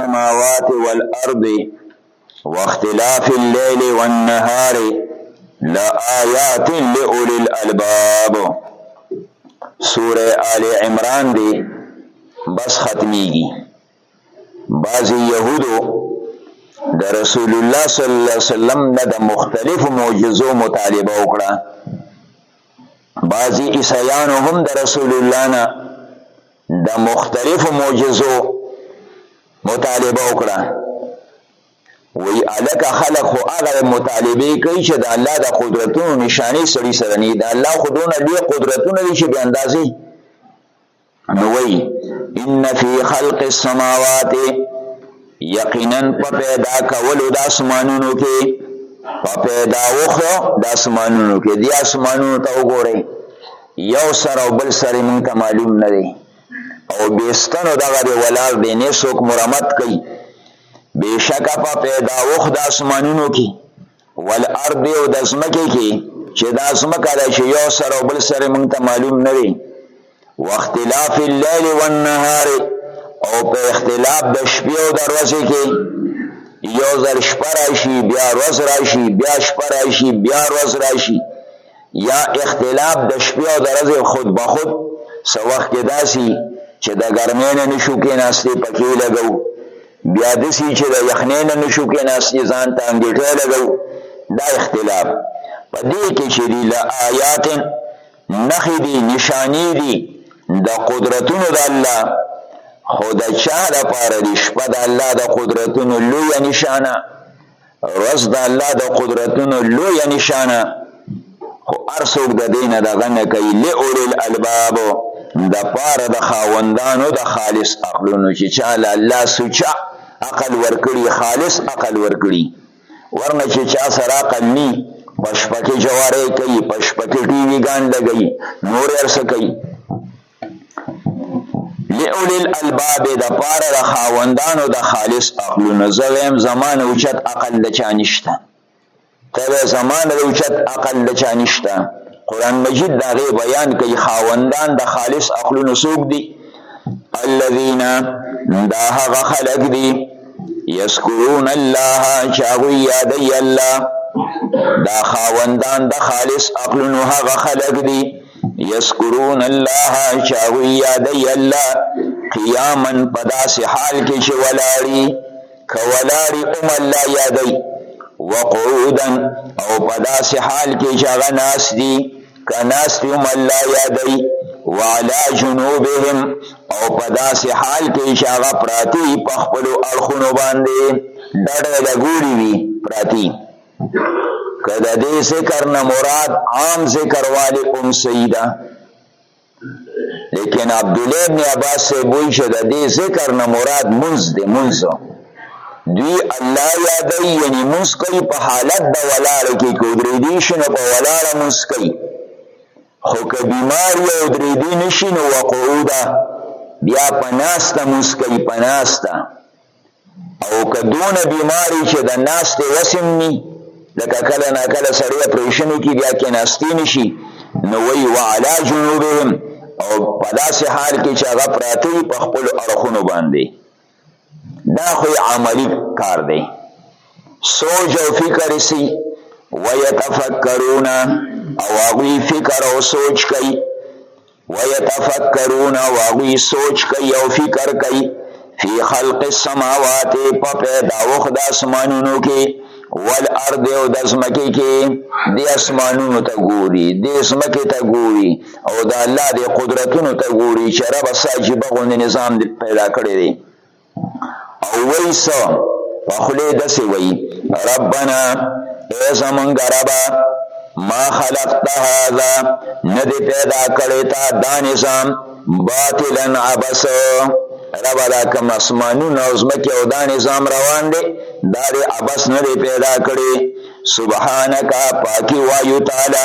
السماوات والارض واختلاف الليل والنهار لآيات لأولي الالباب سوره آل عمران دی بس ختمیږي بعضی يهودو د رسول الله صلی الله علیه وسلم نه د مختلفو معجزو مطالبه وکړه بعضی عیسایانو هم د رسول الله نه د مختلفو معجزو مطالبه وکړه وی الک خلق خو هغه مطالبه کوي چې د الله د قدرتونو نشانه سړي سره نه د الله خودونه دی قدرتونه دي چې به اندازي نو وی ان فی خلق السماوات یقینا په پیدا کولو د اسمانونو کې په پیدا وخو د اسمانونو کې دی اسمانونو ته وګورئ یو سر او بل سر مونږ ته معلوم نه دی او بیستنو دغه دی ولار دی نه څوک مرمت کوي بشکه په پیدا وخو د اسمانونو کې والارض او د ځمکې کې چې دا ځمکه ده چې یو سره او بل سره مونږ ته معلوم نه دی واختلاف الليل والنهار او په اختلاف د شپې او د ورځې کې یو ځل شپه راشي بیا ورځ راشي بیا شپه راشي بیا ورځ راشي یا اختلاف د شپې او د ورځې خود به خود څه وخت کې داسي چې د ګرمۍ نه نشو کېناستې پکې لګو بیا د سی چې د یخنې نه نشو کې ناستې ځان ته انګېټه لګو دا اختلاف په دې کې چې دی له آیات نخې دي نشانې دي د قدرتونو د الله خو د چا لپاره د شپه د الله د قدرتونو لویه نشانه رس د الله د قدرتونو لوی نشانه خو ارسوک د دینه د غنه کوي لئول الالباب د پاره د خاوندانو د خالص عقلونو چې چا الله سوچا عقل ورکړي خالص عقل ورکړي ورنه چې چا سره عقل ني پشپکه جواره کوي پشپکه ټي وی ګان لګي نور ارسه کوي لئول الالباب د پاره د خاوندانو د خالص عقلونو زه ویم زمان اوچت عقل د چا نشته ته وې زمان د اوچت عقل د چا نشته قران مجید دا غي بیان کوي خاوندان د خالص عقلونو سوق دي الذين دا هغه خلق دي یذکرون الله چاوی یادی الله دا خاوندان د خالص عقلونو هغه خلق دي یذکرون الله چې هغوی یادوي الله قیاما په داسې حال کې چې ولاړي که ولاړي هم الله یادوي وقعودا او په داسې حال کې چې هغه ناست دي که ناست هم الله یادوي وعلى جنوبهم او په داسې حال کې چې هغه پراتی په خپلو اړخونو باندې ډډه لګولي وي پراتی که د دې ذکر نه مراد عام ذکر والی هم صحیح ده لیکن عبدالله ابن عباس صاحب وایي چې د دې ذکر نه مراد منځ دی منځ دوی الله یادوي یعنی منځ کوي په حالت د ولاړې کې که ودرېدی شي نو په ولاړه منځ کوي خو که بیمار یا ودرېدی نه شي نو وقعوده بیا په ناسته منځ کوي په ناسته او که دونه بیماری چې د ناستې وسم نی لکه کله نا کله سړی اپریشن وکړي بیا کې ناستې نشي نو وی وعلا جنوبهم او په داسې حال کې چې هغه پراته وي په خپلو اړخونو باندې دا خو عملی کار دی سوچ او فکر سی ویتفکرون او هغوی فکر او سوچ کوي ويتفکرون او هغوی سوچ کوي او فکر کوي فی خلق السماوات په پیداوخ د اسمانونو کې والارض او د ځمکې کې د اسمانونو ته ګوري د ځمکې ته ګوري او د الله د قدرتونو ته ګوري چې رب ساجي بغون نظام پیدا کړی دی او وای سو په خله دسه وای ربنا ای زمونږ ربا ما خلقت هذا ند پیدا کړی تا دا نظام باطلا عبس رب دا کم اسمانون او زمکی او دا نظام روان دی دا دی عبس ند پیدا کړی سبحانکا پاکی وایو تعالی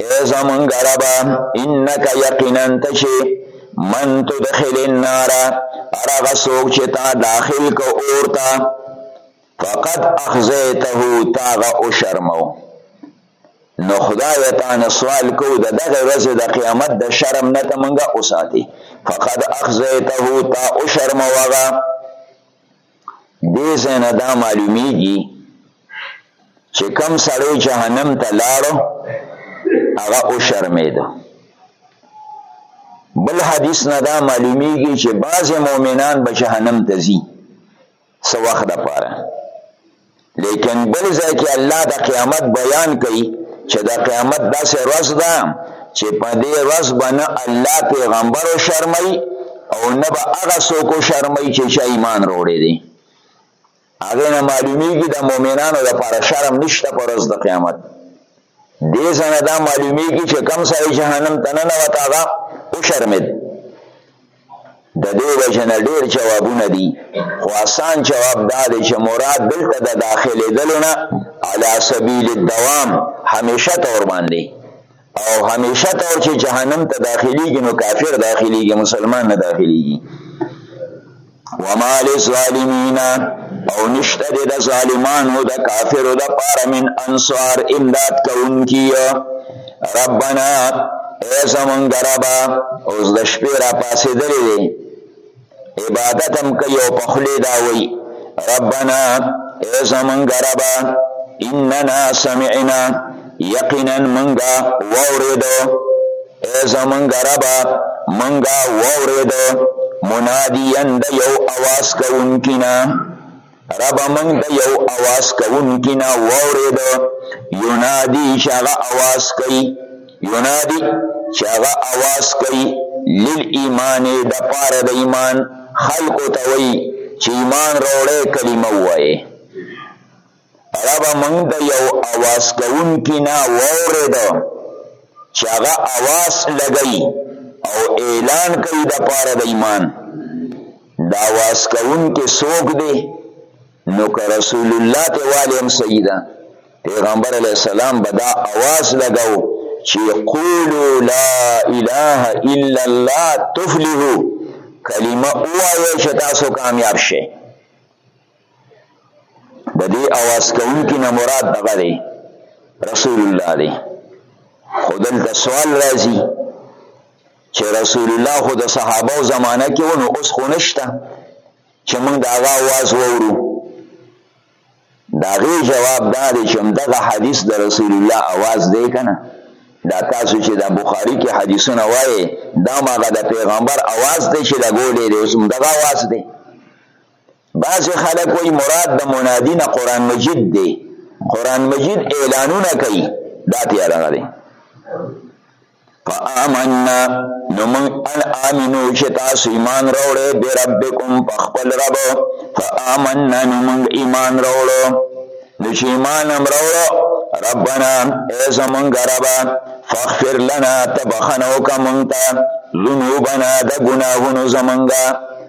اے زمونږ ربا انک یقینا ته چې من تدخل النار ارغه څوک چې تا داخل کو اور ته فقد اخزیته تاغه او شرمو نو خدای تعالی سوال کو د دغه ورځ د قیامت د شرم نه تمنګه اوساتی فقد اخزیته تا او شرموغه دې ځای نه دا معلومیږي چې کم سړی جهنم ته لاړو هغه او شرمېده بل حدیث نه دا معلومیږي چې بعضې مؤمنان به جهنم ته ځي څه وخت دپاره لیکن بل ځای کې الله د قیامت بیان کوي چې د قیامت داسې ورځ ده چې په دې ورځ به نه الله پیغمبر او شرمي او نه به هغه څوک شرمي چې چا ایمان وروړي دي هغه نه معلومیږي د مؤمنانو لپاره شرم نشته پر ورځ د قیامت دې ځنه دا معلومیږي چې کم سره جهنم ته نه نوت هغه او شرمید د دې وجنه ډیر جوابونه دي خو آسان جواب دا دی چې مراد دلته د داخلي دلونه علی سبیل الدوام همیشه تور باندې او همیشه تور چې جهنم ته داخليږي نو کافر داخليږي مسلمان نه داخليږي وما للظالمین او نشته د ظالمانو د کافرو د پاره من انصار امداد کوونکی ربنا ای زمونږ ربا اوس د شپې را پاسېدلی دی عبادت هم کوي او په خولې دا وایي ربنا ای زمونږ ربا اننا سمعنا یقینا مونږه واورېدو ای زمونږ ربه مونږه واورېدو منادیا د یو اواز کوونکي نه ربه مونږ د یو اواز کوونکي نه واورېدو ینادي چې هغه اواز کوي ینادي چې هغه اواز کوي لیل ایمان د پاره د ایمان خلکو ته وایي چې ایمان راوړی کلمه ووایي ربه موږ د یو اواز کوونکي نه واورېد چې هغه اواز لګوي او اعلان کوي د پاره د ایمان دا اواز کوونکي څوک دی نو که رسول الله ته والي هم صحیح ده پیغمبر علیه السلام به دا اواز لګاو چې قولو لا اله الا الله تفلحو کلمه ووایئ چې تاسو کامیاب شئ د دې اواز کوونکي نه مراد دغه دی رسول الله دی خو دلته سوال راځي چې رسول الله خو د صحابه او زمانه کې ونه اوس خو نشته چې موږ د هغه اواز وورو د هغې جواب دا دی چې همدغه حدیث د رسول الله اواز دی که نه دا تاسو چې د بخاری کې حدیثونه وایې دا ماغه د پیغمبر اواز دی چې لګولی دی اوس همدغه اواز دی بعضې خلک وایي مراد د منادي نه قرآن مجید دی قرآن مجید اعلانونه کوي دا تیه دغه دی فآمنا نو من ان آمنو چې تاسو ایمان راوړې به ربکم په خپل رب فآمنا نو من ایمان راوړو نو چې ایمان هم راوړو ربنا ای زمونږ ربا فاغفر لنا تبخنو کا مونږ ته ذنوبنا د ګناهونو زمونږه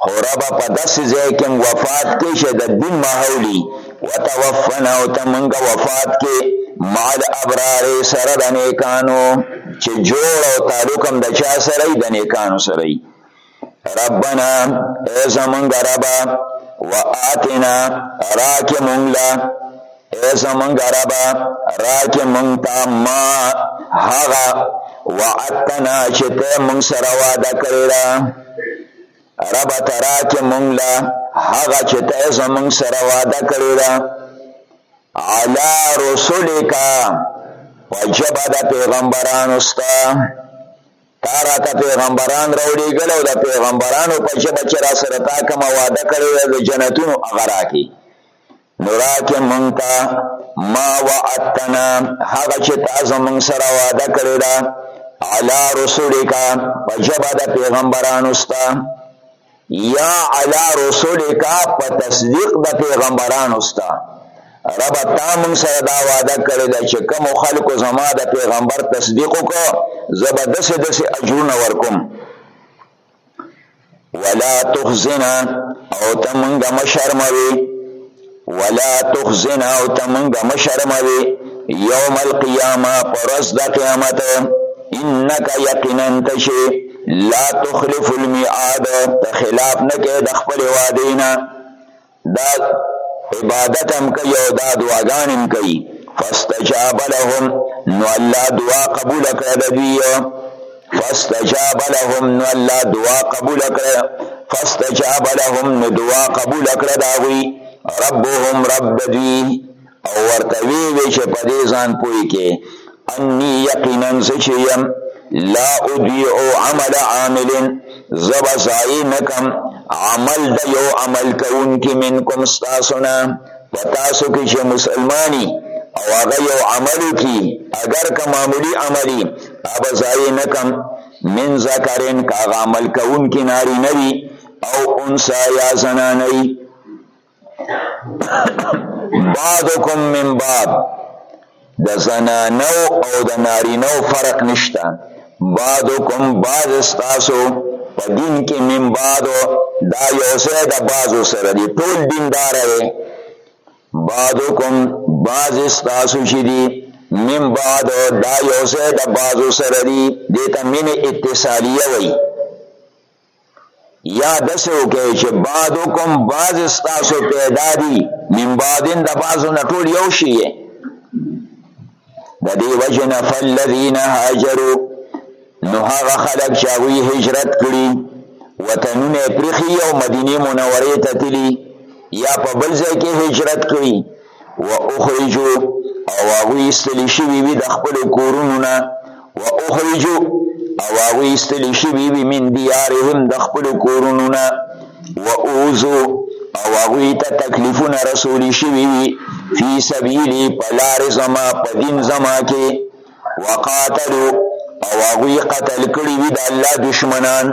خورا به په داسې ځای کې وفات کې شه د دین ماحولي وتوفنا او ته مونږ وفات کې مع الابرار سره د نیکانو چې جوړ او تعلق هم د چا سره د نیکانو سره ربنا ای زمونږ ربا وآتنا راکې مونږ له اې زمونږ ربه راکې مونږ ته ما هغه وعدتنا چې ته مونږ سره وعده کړې ده ربه ته راکې مونږ له هغه چې ته زمونږ سره وعده کړې ده علا رسولک په ژبه د پیغمبرانو ستا تا راته پیغمبران راوړېږل او د پیغمبرانو په ژبه چې را سره تا کومه وعده کړې ده د جنتونو هغه راکې نو راکې مونږ ته ما وعدتنا هغه چې تا زمونږ سره وعده کړې ده علی رسولک په ژبه د پیغمبرانو ستا یا علی رسولک په تصدیق د پیغمبرانو ستا رب تا مونږ سره دا وعده کړې ده چې کوم خلکو زما د پیغمبر تصدیق وکړو زبردست دسې اجرونه ورکوم ولا تخزنا او ته مونږ مشرموي ولا تخزنا او ته مونږ مشرموي یوم القیامه پرز د قیامت انک یقینا تشی لا تخلف المیعاد ته خلاف نه کې د خپل وعده نه دا عبادت هم کوي او دا دعاګان هم کوي فاستجاب لهم نو الله دعا قبول کړه د دوی فاستجاب لهم نو الله دعا قبول کړه فاستجاب لهم نو دعا قبول کړه دا وی ربهم رب دوی او ورته وی وی چې په دې ځان پوي کې انی یقینا چې یم لا اضيع عمل عامل زب زای نکم عمل د یو عمل کون کې منکم استاسنا پتا سو کې چې مسلمانی او هغه یو عمل کی اگر که معمولی عملی اب زای نکم من ذکرین کا عمل کون کې ناری نوی او انسا یا زنانی بعضکم من بعض د زنانو او د نارینو فرق نشته بعضکم بعض استاسو په دین کې من بعض دا یو ځای د بعضو سره دی ټول دیندار دی بعضکم بعض استاسو چې دی من بعض دا یو ځای د بعضو سره دی دې ته من اتصالیه وایي یا دسه وکي چې بعضکم بعض استاسو پیدا دي من بعضن د بعضو نه ټول یو شي د دې وجنه فالذین هاجروا نو هغه خلک چې هغه هجرت کړي وطنونه پرخي او مدینه منوره ته تللی یا په بل ځای کې هجرت کړي و اخرجو او هغوی ایستل شوي وي د خپلو کورونو نه و اخرجو او هغوی ایستل شوي وي من دیارهم د خپلو کورونو نه و اوزو او هغوی ته تکلیفونه رسول شوي وي فی سبیلی په لارې زما په دین زما کې وقاتلو او هغوی قتل کړي وي د الله دشمنان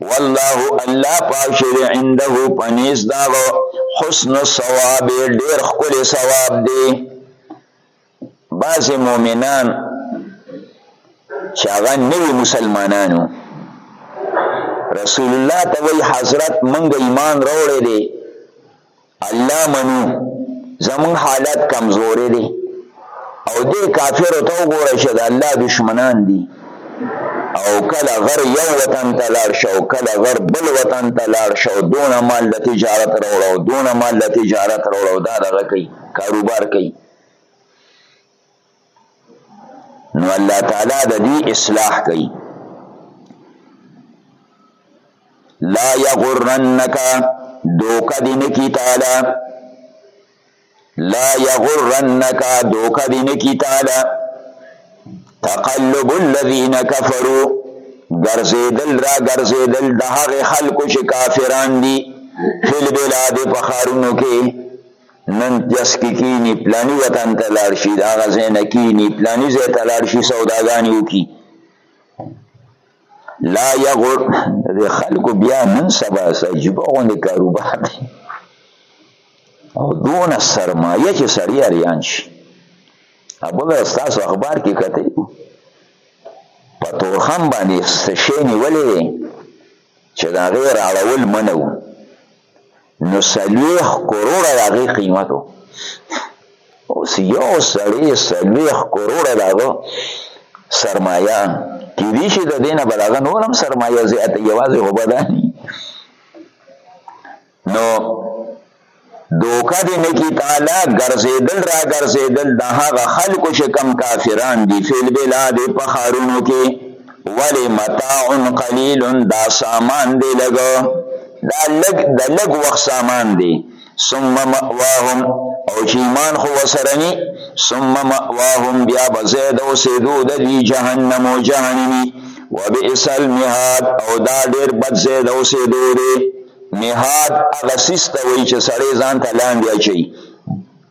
والله الله پاک چې دی عنده په نزد د هغه حسن الثواب ډېر ښکلی ثواب دی بعضې مؤمنان چې هغه نوي مسلمانانو رسول الله ته وایي حضرت موږ ایمان راوړی دی الله منو زمون حالت کمزورې دي او دې کافر ته وګوره چې د الله دشمنان دي او کله غر یو وطن ته لاړ شو کله غر بل وطن ته لاړ شو دونه مال د تجارت راوړو دونه مال د تجارت راوړو دا دغه کوي کاروبار کوي نو الله تعالی د دوی اصلاح کوي لا یغرنک دوک دین کی تعالی لا یغرنک دوک دین کی تعالی تقلب الذین کفروا ګرځیدل را ګرځیدل د هغه خلکو چې کافران دي فل بلاد په خارونو کې نن دس کې کینی پلانی وطن ته لاړ شي دا غزه نه کینی پلانی ځای ته لاړ شي سوداګانی وکي لا یغر د خلکو بیا نن سبا سجبه غونې کاروبار دی او دون سرمایه چې سړی اریان شي ابو به تاسو اخبار کې کته په تورخم باندې سشې نیولې چې دا غیر اړول منو نو سلویخ کروڑه دا غی قیمتو اوس یو سړی سلویخ کروڑه دا غو سرمایه کی دی شي د دینه بلاغه نورم سرمایه زیات یوازې وبدانی نو دوکه دې نه کی تعالی ګرځیدل را ګرځیدل د هغه خلکو چې کم کافران دي فیل بلاد په خارونو کې ولی متاع قلیل دا سامان دی لګ دا لګ د لګ وخت سامان دی ثم مأواهم او چې ایمان خو وسرنی ثم مأواهم بیا بزید او سیدو د دوی جهنم او جهنمی و بئس المهاد او دا ډیر بد زید او سیدو دی مهاد هغه سیسته وی چې سړی ځان ته لاندې اچي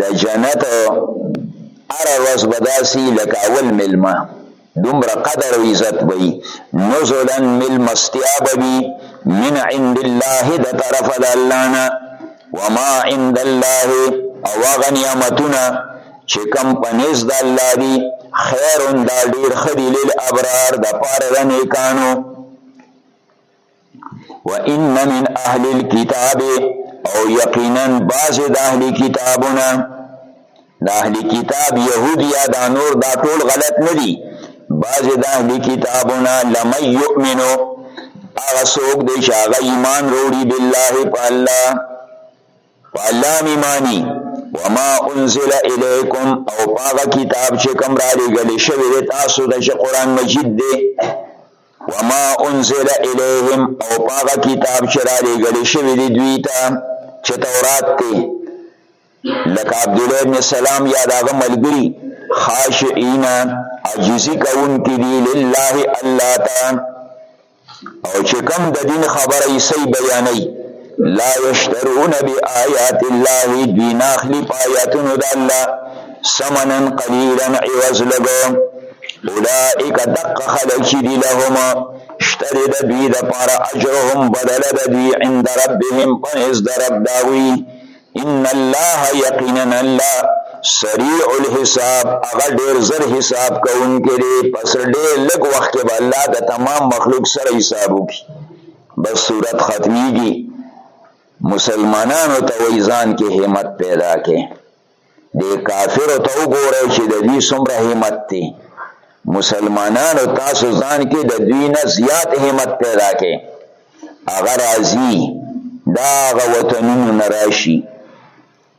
د جنت هره ورځ به داسې لکه اول مېلمه دومره قدر او عزت به وي نزلا مېلمستیا به وي من عند الله د طرفه د الله نه وما عند الله او هغه نعمتونه چې کوم په نس د الله دي خیر دا ډېر ښه دي للابرار دپاره د نیکانو وان من اهل الكتاب او یقینا باز د اهل کتابونه د اهل کتاب يهوديا دا نور دا ټول غلط نه دي باز د اهل کتابونه لم يؤمنو هغه څوک دی چې هغه ایمان وروړي بالله په الله په الله ایمانی وما انزل الیکم او هغه کتاب چې کوم را لېږل شوی دی تاسو ته چې قرآن مجید دی وما انزل الیهم او پاغه کتاب چې را لېږل شوی دی دوی ته چې تورات دی لکه عبد الله ابن سلام یا داغه ملګری خاشعين عاجزي کون کې دی لله الله تعالی او چې کوم د دین خبره یې صحیح بیانوي لا یشترون بآیات الله دوی ناخلی پا آیاتونو دا اللہ سمنن قلیلا عوض لگو اولائک دق خلق چی دی لهم شتری دا دوی دا پارا اجرهم بدل دا دوی عند ربهم پنز دا رب داوی ان الله یقینا الله سریع الحساب هغه ډیر زر حساب کوونکی دی پس ډیر لږ وخت کې به الله د تمام مخلوق سره حساب وکړي بس صورت ختمیږي مسلمانانو ته وای ځان کې همت پیدا کې د کافر ته وګوره چې د دوی څومره همت دی مسلمانانو تاسو ځان کې د دوی نه زیات همت پیدا کې هغه راځي دا هغه وطنونو نه راشي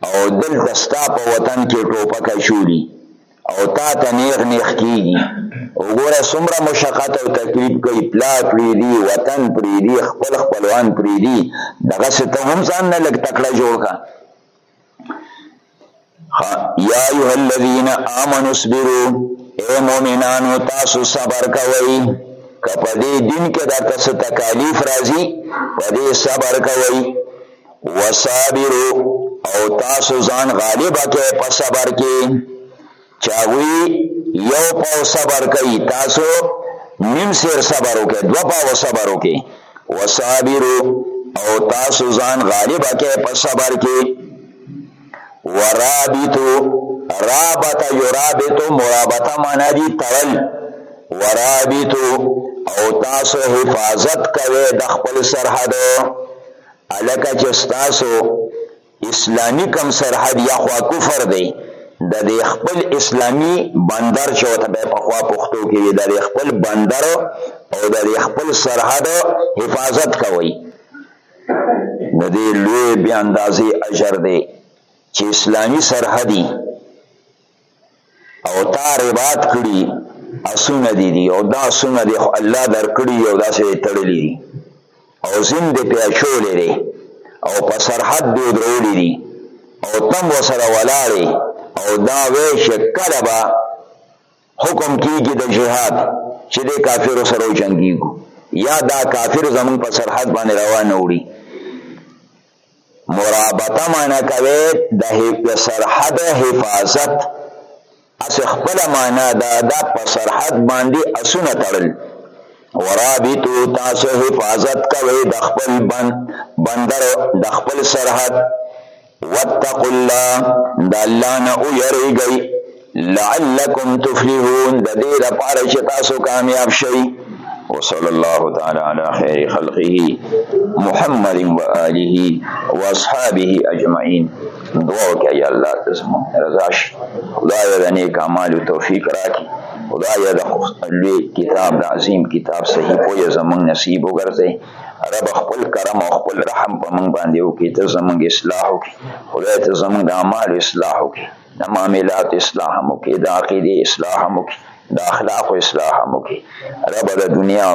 او دلته ستا په وطن کې ټوپک اچولي او تا ته نیغ نیغ کیږي وګوره څومره مشقت او تکلیف کوي پلا پریدي وطن پریدي خپل خپلوان پریدي دغه څه ته هم ځان نه لږ تکړه جوړ کړه یا ایها الذین آمنوا اصبروا اے مؤمنانو تاسو صبر کوئ کپدې دین کې دا تاسو تکالیف راځي پدې صبر کوئ وصابرو او تاسو ځان غالب کې په صبر کې چاوي یو په صبر کوي تاسو نیم سیر صبر وکي دو په صبر وکي وصابرو او تاسو ځان غالب کې په صبر کې ورابطو رابط یرابطو مرابطه معنا دي تړل ورابطو او تاسو حفاظت کوي د خپل سرحدو الکه چې ستاسو اسلامي کم سرحد یا خوا کفر دی د دې خپل اسلامی بندر چې وته به په خوا پښتو کې وي د خپل بندر او د خپل سرحد حفاظت کوي د دې لوی بیا اندازې اجر دی چې اسلامی سرحدي او تا رباط کړي اسونه دي دي او دا سونه دي خو الله درکړي او دا سه تړلي دي او زین دې په چولې دي او په سرحد دې درولې دي او تم وسره ولاړې او دا وې شکل با حکم کیږي د جهاد چې د کافرو سره جنگيږي یا دا کافر زمون په سرحد باندې روان وړي مرابطه معنی کوي د سرحد حفاظت اس خپل معنی دا دا په سرحد باندې اسونه تړل ورابطو تاسو حفاظت کوي د خپل بند بندر د خپل سرحد واتقوا الله د الله نه ويریږئ لعلکم تفلحون د دې لپاره چې تاسو کامیاب شئ وصلى الله تعالى على خير خلقه محمد وآله وأصحابه أجمعين دعا وکړه یا الله تاسو رضا شي خدای د نیک اعمال توفیق راکړي خدای د لوی کتاب د عظیم کتاب صحیح پوهه زمونږ نصیب وګرځي رب خپل کرم او خپل رحم په مونږ باندې وکړي ته زمونږ اصلاح وکړي خدای ته زمونږ اعمال اصلاح وکړي د معاملات اصلاح هم وکړي د عقیدې اصلاح هم وکړي د اخلاق اصلاح هم وکړي رب د دنیا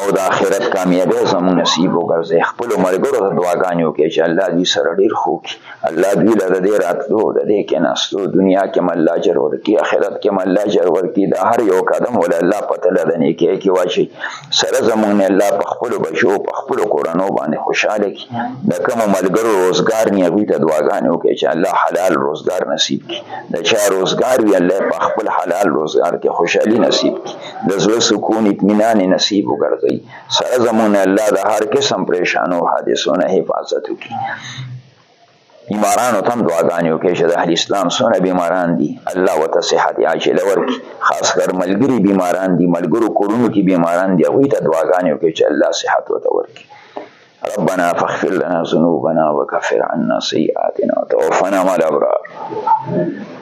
او د آخرت کامیابی زموږ نصیب وګرځي خپل ملګرو ته دعاګانې وکړي چې الله دوی سره ډیر خو کړي الله دوی له د دې راتلو د دې کېناستو دنیا کې هم الله اجر ورکړي آخرت کې هم الله اجر ورکړي د هر یو قدم ول الله په تله د نیکۍ کې واچي سره زموږ نه الله په خپلو بچو په خپلو کورنو باندې خوشحاله کړي د کوم ملګرو روزګار نه هغه ته دعاګانې وکړي چې الله حلال روزګار نصیب کړي د چا روزګار وي الله په خپل حلال روزګار کې خوشحالي نصیب کړي د زړه سکون اطمینان نصیب وګرځي سره زمونه الله د هر قسم پریشانو حادثو نه حفاظت وکړي بیمارانو تم دعاګانې وکړي چې د اهل اسلام سونه بیماران دي الله وته صحت عاجله ورکړي خاص کر ملګری بیماران دي ملګرو کورونو کې بیماران دي هغوی ته دعاګانې وکړي چې الله صحت وته ورکړي ربنا فاغفر لنا ذنوبنا وكفر عنا سيئاتنا وتوفنا مع الابرار